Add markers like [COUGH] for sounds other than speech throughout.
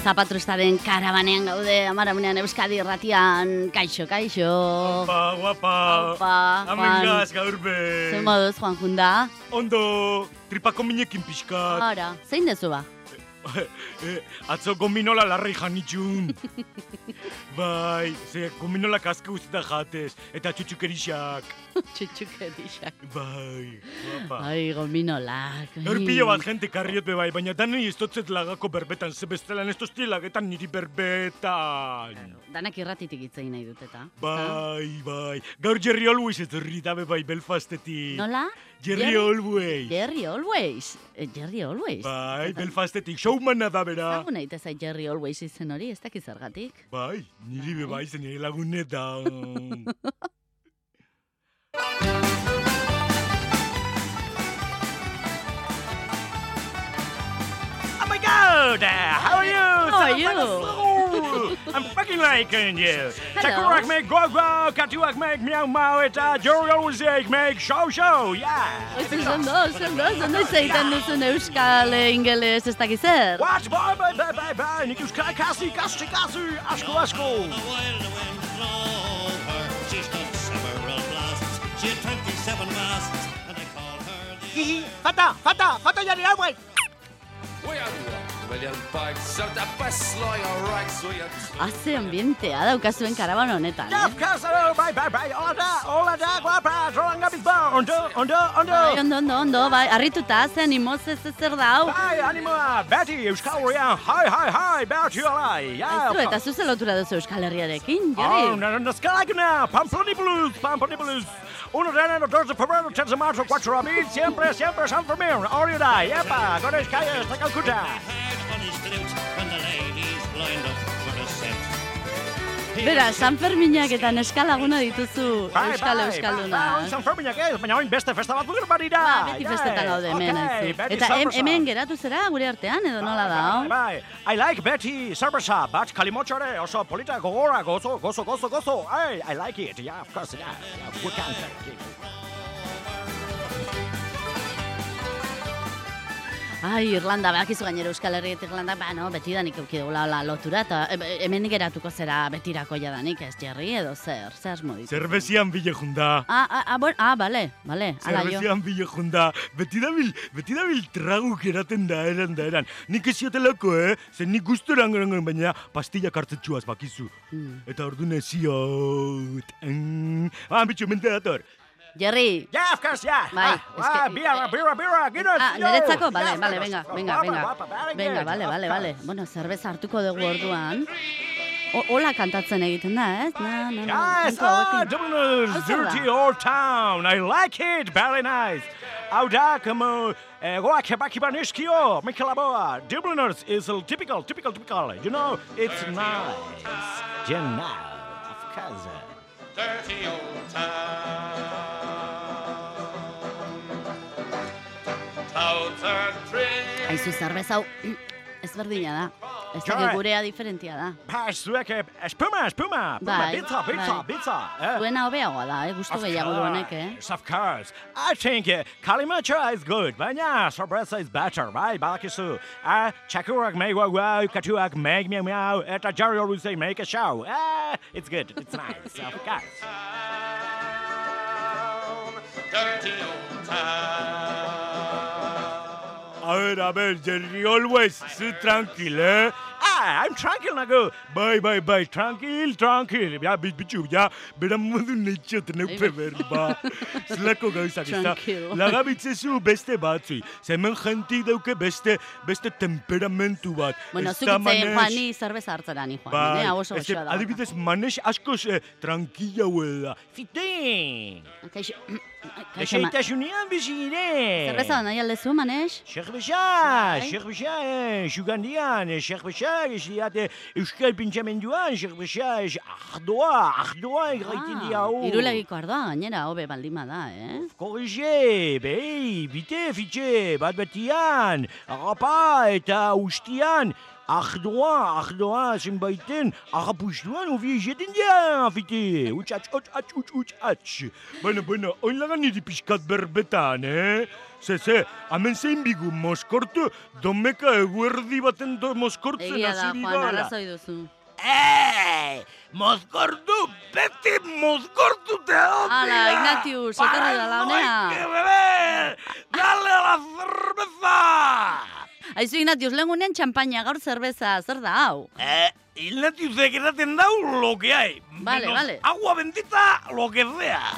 Zapatrustaren karabanean gaude, amaramunean Euskadi irratian, kaixo, kaixo. Opa, guapa. Opa, Juan. gaz gaur. Zer moduz, Juan Junda? Ondo, tripako minekin pixkat. Ara, zein dezu ba? Eh, atzo gominola larrei janitxun. [LAUGHS] bai, ze gominolak azke guztietan jatez, eta txutxukerixak. [LAUGHS] Txutxuke dixak. Bai, guapa. Ai, gominolak. Gaur pilo bat jente karriot be bai, baina dan ez dotzet lagako berbetan, ze bestelan ez tozti lagetan niri berbetan. Danak irratitik itzei nahi dut eta. Bai, bai. Gaur Jerry Always ez horri dabe bai Belfastetik. Nola? Jerry Jerry- Always. Jerry Always. Eh, Jerry Always. Bai, Belfastetik, showmana da bera. Zagun nahi zait Jerry Always izen hori, ez dakiz zergatik. Bai, niri be bai, zen nire lagunetan. oh my god! How are you? How are you? You? I'm fucking liking you. Takurak make go go, Katuak make meow meow, eta Jory always make show show, yeah. Ez zondo, zondo, zondo zeiten duzun euskal, eh, ingeles, ez dakiz zer. What? Bye, bye, bye, bye, bye. Nik euskal kasi, kasi, kasi, asko, asko. while the wind drove her. She stood several blasts. She had 27 masts, and they called her the Hihi, fata, fata, fata Jerry Always. Haze ambientea daukazuen karaban honetan, Jeff eh? Castle, bye, bye, bye. Hola da, hola da, guapa, Roland Gabizba. Ondo, ondo, ondo. Bai, ondo, ondo, ondo, bai, harrituta, ze animoz ez ez zer da hau. Bai, animoa, Betty, Euskal Herrian, hi, hi, hi, Betty, alai. Ja, Aizu, eta zuze lotura duzu Euskal Herriarekin, Oh, Jerry? no, no, escalagna, Pamploni Blues, Pamploni Blues. Uno de enero, dos de febrero, tres de marzo, cuatro de abril, siempre, siempre San Fermín, Oriada, yepa, con es calles de Calcuta. Bera, San Ferminak eta neskalaguna dituzu Bai, Euskal bai, Euskalduna. bai, San Ferminak ez, baina oin beste festa bat dugu barira. Ba, beti festetan gaude hemen, aizu. Eta hem- hemen geratu zera gure artean, edo nola da, hau? Bai, I like Betty Cerveza, bat kalimotxore, oso polita gogora, gozo, gozo, gozo, gozo. Hey, I like it, yeah, of course, yeah, yeah, we can Ai, Irlanda, bakizu gainera Euskal Herria eta Irlanda, ba, no, beti danik euki dugula hola lotura, eta e, hemen geratuko zera betirako jadanik, ez, Jerry, edo zer, zer asmo ditu? Zerbezian bile junda. Ah, ah, ah, bueno, ah, bale, bale, ala jo. Zerbezian bile junda. Beti dabil, beti dabil traguk eraten da eran da eran. Nik ez eh? Zen nik guztoran garangon, baina pastilla kartetxuaz bakizu. Hmm. Eta ordu neziot. Mm. Ah, bitxo, mente dator. Jerry, Ja, of course, ja. Bai, ah, ah, bira, bira, bira, gero. Ah, yo. niretzako? Bale, Ja, bale, of venga, venga, venga. Venga, bale, bale, bale. Bueno, zerbeza hartuko dugu orduan. O, hola kantatzen egiten da, ez? Na, na, na, Yes, ah, dirty old town. I like it, very nice. Hau da, como, eh, goak hebaki baneskio, Mikel Aboa. Dubliners is a typical, typical, typical. You know, it's nice. Genau, of course. Dirty old town. Aizu zerbeza hau ezberdina da. Ez Ja. dakit gurea diferentia da. Ba, zuek, eh, espuma, espuma, puma, Bai, pizza, pizza, bai. pizza. eh? Zuena hobeagoa da, eh? Gustu Of gehiago du honek, eh? Of course. I think uh, Kalimantra is good, baina sorpresa is better, bai, badakizu. Ah, txakurak meg wau wau, katuak meg miau miau, eta Jerry always say make a show. Ah, it's good, it's nice, of course. Dirty old town. A ver, a ver, Jerry always, zu tranquil, eh? Ah, I'm tranquil nago. Bai, bai, bai, tranquil, tranquil. Ja, bit, bitxu, ja, bera modu neitxot neupe berba. Zelako gauzak, ez da? Lagabitzezu beste batzui. Zemen jentik dauke beste, beste temperamentu bat. Bueno, zuk da itzein manez- Juan, ni zerbeza hartzera ni Juan, Bai, eh? Oso goxoa da. adibidez, manes askoz eh, tranquila huela. Fitin! Kaixo, [CLEARS THROAT] kaixo, ma- Eseitasunean bizire! Zerbeza nahi aldezu, manes? Sherbesa, Bai. sherbesa, eh, sugandian, eh, sherbesa, esiate euskal pentsamenduan, sherbesa, es ardoa, ardoa egraiten dia hau. Ah, Irulegiko ardoa, gainera, hobe baldima da, eh? Korrize, behi, bite, fitxe, bat batian, arrapa eta ustian, ardoa, ardoa, zenbaiten, arrapustuan, ovi egiten dia, fite, atx, utx, utx, atx. Bueno, bueno, oin lagan niri pixkat berbetan, eh? Ze, ze, hemen zein bigu moskortu, domeka eguerdi baten do moskortzen Egia da, hasi Juan, arrazoi duzu. Eh, mozkortu, beti mozkortu te dute. Hala, Ignatius, etorri da la Hay que honea. beber, dale la cerveza. Aizu Ignatius, lehen gunean txampaina, gaur zerbeza, zer da hau? Eh, Ignatiusek eraten dau lo que hay. Vale, Menos vale. Agua bendita, lo que sea.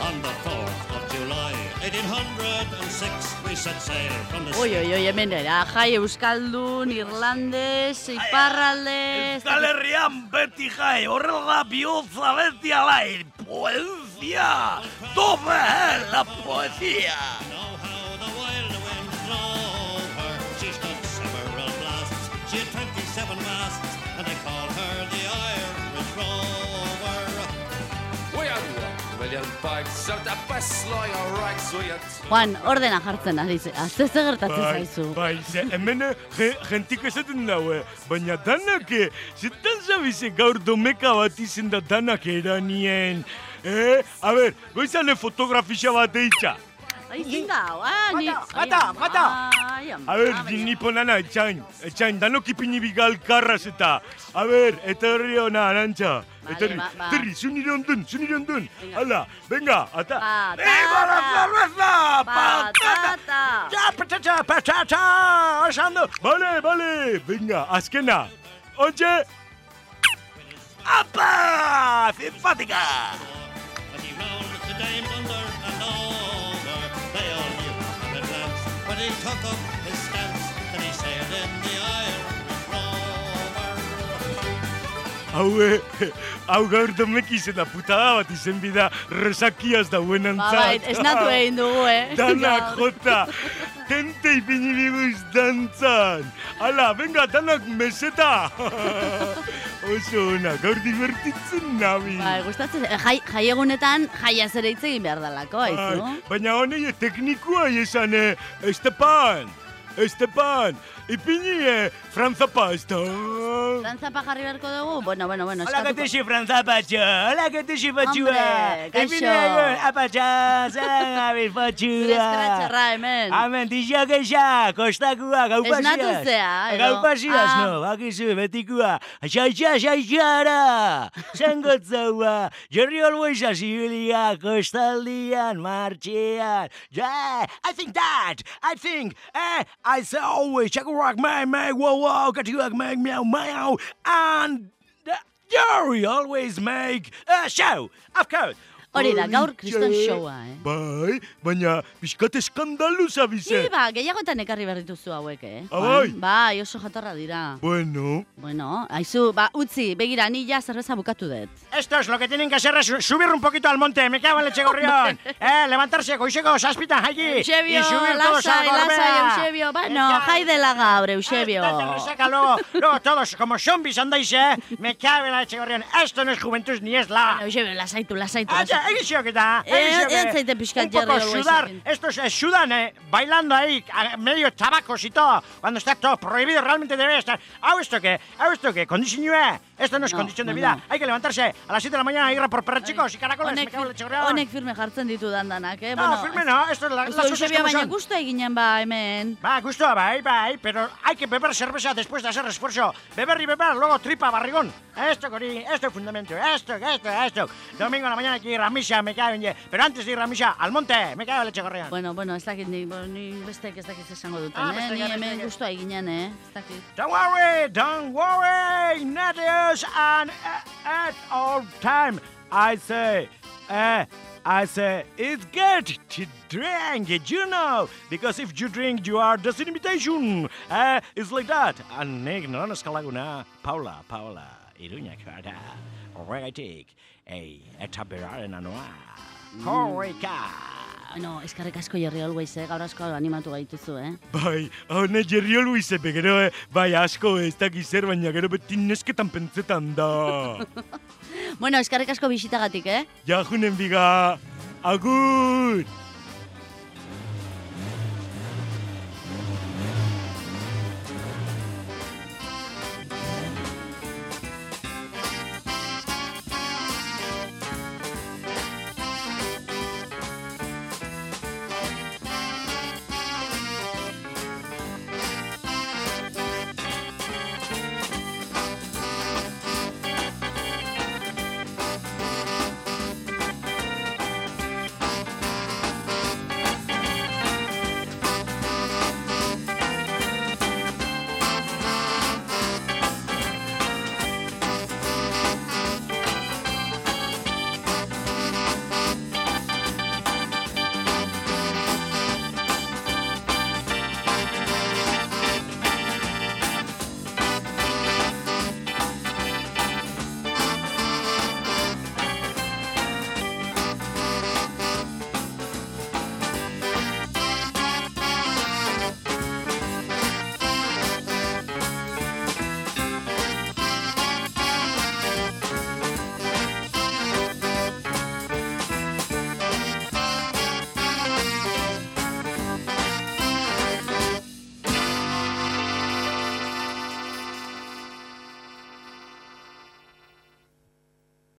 On Oi, oi, oi, hemen era, jai euskaldun, irlandes, iparralde... Euskal Herrian beti jai, horrela bihotza beti alai. Poesia, tope, eh, la poesía. know how the wild wind drove her. She had 27 masts, and they called her the Irish Rover. Juan, ordena jartzen ari ze, azte ze gertatzen zaizu. bai, ze, hemen eh, ge- jentik esaten daue, baina danak, eh, zetan zabize gaur domeka bat izen da danak eranien. Eh, a ber, goizane fotografisa bat eitza. Ai, zin da, hau, ah, ni... Ai, ama, A ber, baina- ni ponana, etxain, etxain, danok ipini bigal karraz eta. A ber, etorri ona, arantxa. Vale, Etorri, ba- ba. etorri, zu nire ondun, zu nire ondun. Hala, venga, ata. Patata. Viva la cerveza! Patata! Patata! Ja, patata, patata! Osan du! Bale, bale, venga, azkena. Ontxe! Apa! Simpatika! When he took up his stance, then he sailed in the Irish Rover. Hau, eh, hau gaur domek izena putada bat izen bida resakiaz dauen Ba, antzat. bai, esnatu egin dugu, eh? Danak Gaur. jota, tente ipini biguz dantzan. Hala, venga, danak meseta. [LAUGHS] Oso ona, gaur divertitzen nabi. Bai, gustatzen, jai, jai egunetan jaia ere hitz egin behar dalako, Ai, aizu? baina honei teknikua esan, eh, Estepan, Estepan, ipini eh, franzapa, ez da? Dantzapa jarri beharko dugu? Bueno, bueno, bueno, Hola, eskatuko. Gateshi franzapatxo, hola, Gateshi patxua. Hombre, kaixo. Ipini egon, apatxa, zelan Zure patxua. eskratxarra hemen. Hemen, dixo geixa, kostakua, gau pasiaz. Esnatu zea, edo? Gau pasiaz, Ah. no, bakizu, betikua. Xaitxa, xaitxara, zangotzaua, Jerry always asibilia, kostaldian, martxean. Yeah, I think that, I think, eh, I say always, check rock, my, my, wow, wow, katuak, my, meow, meow, and uh, Jerry always make a show, of course. Hori da, gaur kriston showa, eh? Bai, baina pixkat eskandalu zabize. Ni ba, gehiagotan ekarri behar dituzu hauek, eh? Ah, Juan? bai? Oso jatorra dira. Bueno, Bueno, aizu, ba, utzi, begira, ni ja zerbeza bukatu dut. Esto es lo que tienen que hacer es subir un poquito al monte. Me cago en leche gorrión. [LAUGHS] eh, levantarse, goizeko, saspitan, allí. Eusebio, lasai, la lasai. Eusebio, bueno, jai dela gaur, Eusebio. Esta te resaca luego, luego todos como zombies andáis, eh. Me cago en la leche gorrión. Esto no es juventud ni es la... Eusebio, lasaitu, lasaitu, Ah, lasaitu. Egizio da. Eh, que- ez zaite pixkat Un poco sudar. Esto es eh, sudan, eh. Bailando ahí, a- medio tabacos y todo. Cuando está todo prohibido, realmente debe estar. ¿Hau esto qué? ¿Hau esto qué? ¿Condicionue? Esto no es No, condición de no, vida. no. Hay que levantarse a las 7 de la mañana e ir a por perrachicos y caracoles. Me Honek, cago en leche gorrión. honek firme jartzen ditu dandanak, eh? No, firme no, esto es la, Ez las cosas como baina gustu eginen ba, hemen. Gusto, bai, bai, pero hay que beber cerveza después de hacer esfuerzo. Beber y beber, luego tripa, barrigón. Esto, Cori, esto es fundamento. Esto, esto, esto. Domingo a la mañana hay que ir a misa, me cago en ye. Pero antes de ir a misa, al monte, me cago en leche. Bueno, bueno, ez dakit, ni, ni besteek ez dakit esango duten, Ah, eh? Ni hemen gustua eginen, eh? Ez dakit. Don't worry, don't worry, Natius, and at all time, I say, uh, I say, it's good to drink, you know, because if you drink, you are just an imitation. Uh, it's like that. And nik non eskalaguna, Paula, Paula, iruña kara, horregatik, ei, eta beraren anoa, Bueno, eskarrik asko Jerry Always, eh? Gaur asko animatu gaituzu, eh? bai, hone Jerry Luise, gero, eh, bai asko ez dakiz zer, baina gero beti nesketan pentsetan da. [LAUGHS] Bueno, eskarrik asko bisitagatik, eh? Jajunen biga, agur!